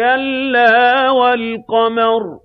كَلَّا وَالْقَمَرِ